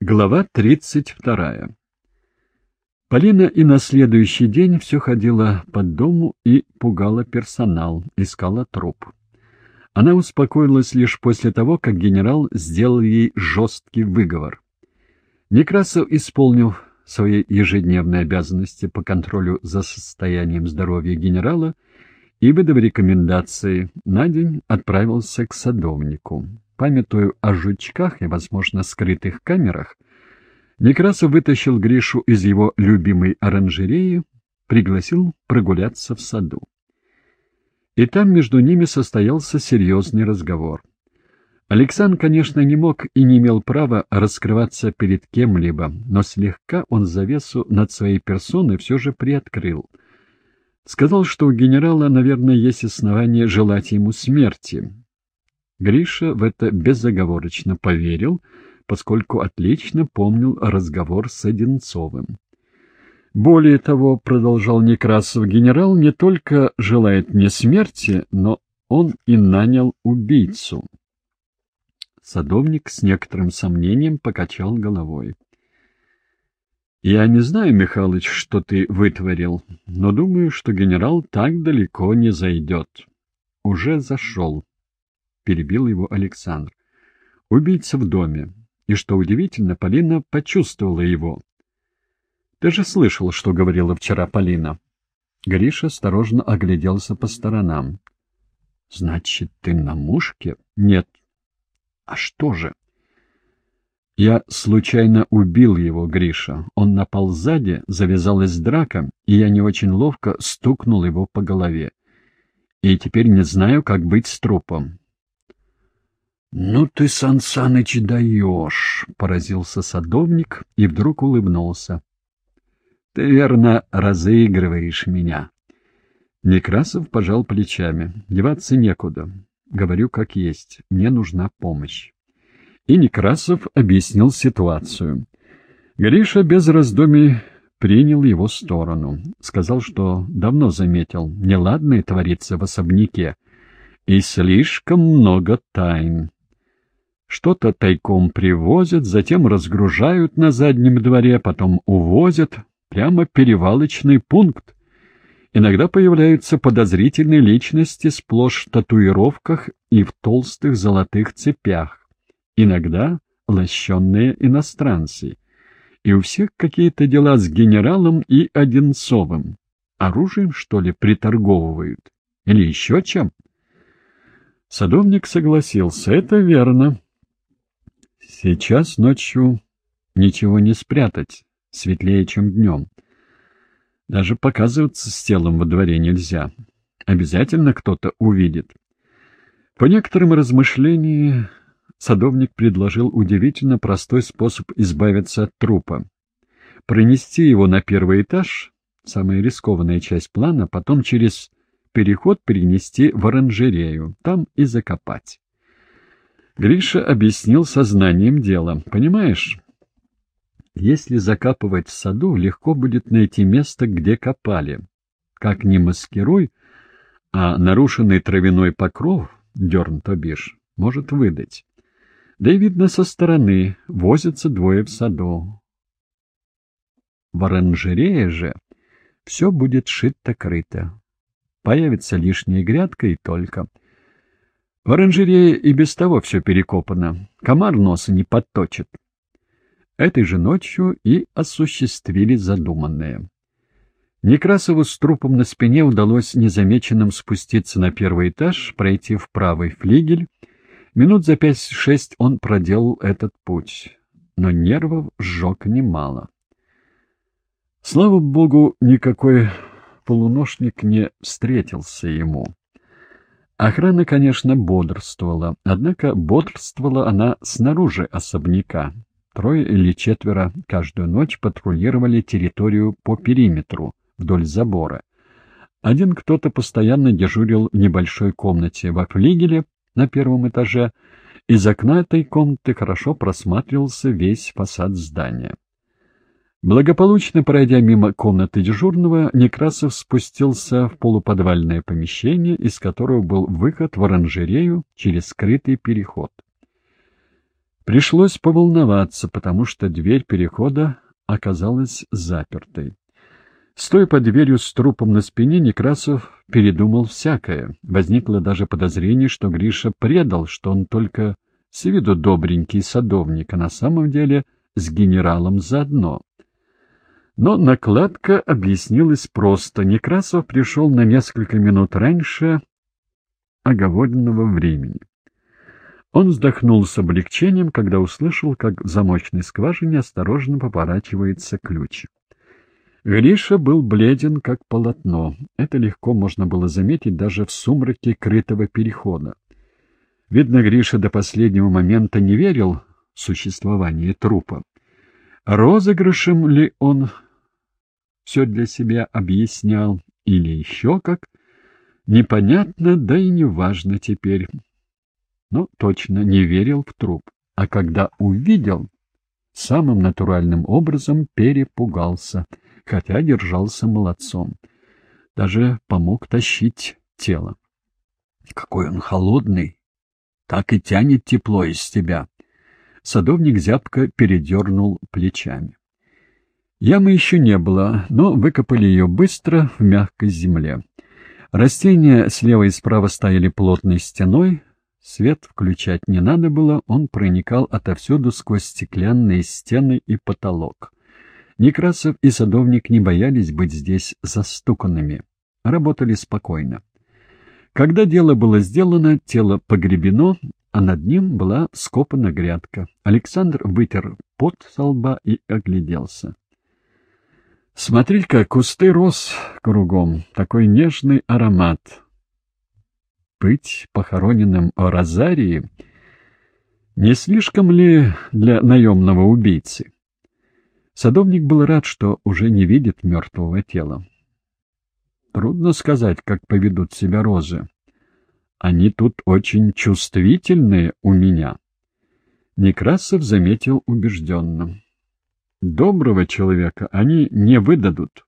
Глава 32. Полина и на следующий день все ходила по дому и пугала персонал, искала труп. Она успокоилась лишь после того, как генерал сделал ей жесткий выговор. Некрасов, исполнив свои ежедневные обязанности по контролю за состоянием здоровья генерала и выдав рекомендации, на день отправился к садовнику. Памятуя о жучках и, возможно, скрытых камерах, Некрасов вытащил Гришу из его любимой оранжереи, пригласил прогуляться в саду. И там между ними состоялся серьезный разговор. Александр, конечно, не мог и не имел права раскрываться перед кем-либо, но слегка он завесу над своей персоной все же приоткрыл. Сказал, что у генерала, наверное, есть основания желать ему смерти, Гриша в это безоговорочно поверил, поскольку отлично помнил разговор с Одинцовым. Более того, продолжал Некрасов, генерал не только желает мне смерти, но он и нанял убийцу. Садовник с некоторым сомнением покачал головой. «Я не знаю, Михалыч, что ты вытворил, но думаю, что генерал так далеко не зайдет. Уже зашел перебил его Александр. Убийца в доме. И что удивительно, Полина почувствовала его. Ты же слышал, что говорила вчера Полина. Гриша осторожно огляделся по сторонам. Значит, ты на мушке? Нет. А что же? Я случайно убил его, Гриша. Он напал сзади, завязалась драка, и я не очень ловко стукнул его по голове. И теперь не знаю, как быть с трупом. — Ну ты, Сан Саныч, даешь! — поразился садовник и вдруг улыбнулся. — Ты, верно, разыгрываешь меня. Некрасов пожал плечами. Деваться некуда. Говорю, как есть. Мне нужна помощь. И Некрасов объяснил ситуацию. Гриша без раздумий принял его сторону. Сказал, что давно заметил, неладное творится в особняке. И слишком много тайн. Что-то тайком привозят, затем разгружают на заднем дворе, потом увозят. Прямо перевалочный пункт. Иногда появляются подозрительные личности сплошь в татуировках и в толстых золотых цепях. Иногда лощенные иностранцы. И у всех какие-то дела с генералом и Одинцовым. Оружием, что ли, приторговывают? Или еще чем? Садовник согласился. Это верно. Сейчас ночью ничего не спрятать, светлее, чем днем. Даже показываться с телом во дворе нельзя. Обязательно кто-то увидит. По некоторым размышлениям садовник предложил удивительно простой способ избавиться от трупа. Пронести его на первый этаж, самая рискованная часть плана, потом через переход перенести в оранжерею, там и закопать. Гриша объяснил сознанием дела. «Понимаешь, если закапывать в саду, легко будет найти место, где копали. Как ни маскируй, а нарушенный травяной покров, дерн то бишь, может выдать. Да и видно со стороны, возятся двое в саду. В оранжерее же все будет шито-крыто. Появится лишняя грядка и только — в оранжерее и без того все перекопано. Комар носа не подточит. Этой же ночью и осуществили задуманное. Некрасову с трупом на спине удалось незамеченным спуститься на первый этаж, пройти в правый флигель. Минут за пять-шесть он проделал этот путь, но нервов сжег немало. Слава богу, никакой полуношник не встретился ему. Охрана, конечно, бодрствовала, однако бодрствовала она снаружи особняка. Трое или четверо каждую ночь патрулировали территорию по периметру, вдоль забора. Один кто-то постоянно дежурил в небольшой комнате во флигеле на первом этаже, из окна этой комнаты хорошо просматривался весь фасад здания. Благополучно пройдя мимо комнаты дежурного, Некрасов спустился в полуподвальное помещение, из которого был выход в оранжерею через скрытый переход. Пришлось поволноваться, потому что дверь перехода оказалась запертой. Стоя под дверью с трупом на спине, Некрасов передумал всякое. Возникло даже подозрение, что Гриша предал, что он только с виду добренький садовник, а на самом деле с генералом заодно. Но накладка объяснилась просто. Некрасов пришел на несколько минут раньше оговоренного времени. Он вздохнул с облегчением, когда услышал, как в замочной скважине осторожно поворачивается ключ. Гриша был бледен, как полотно. Это легко можно было заметить даже в сумраке крытого перехода. Видно, Гриша до последнего момента не верил в существование трупа. Розыгрышем ли он все для себя объяснял, или еще как, непонятно, да и не важно теперь. Но точно не верил в труп, а когда увидел, самым натуральным образом перепугался, хотя держался молодцом. Даже помог тащить тело. Какой он холодный, так и тянет тепло из тебя. Садовник зябко передернул плечами. Ямы еще не было, но выкопали ее быстро в мягкой земле. Растения слева и справа стояли плотной стеной, свет включать не надо было, он проникал отовсюду сквозь стеклянные стены и потолок. Некрасов и садовник не боялись быть здесь застуканными, работали спокойно. Когда дело было сделано, тело погребено, а над ним была скопана грядка. Александр вытер пот со лба и огляделся. Смотри-ка, кусты роз кругом, такой нежный аромат. Быть похороненным о Розарии не слишком ли для наемного убийцы? Садовник был рад, что уже не видит мертвого тела. Трудно сказать, как поведут себя розы. Они тут очень чувствительные у меня. Некрасов заметил убежденно. Доброго человека они не выдадут.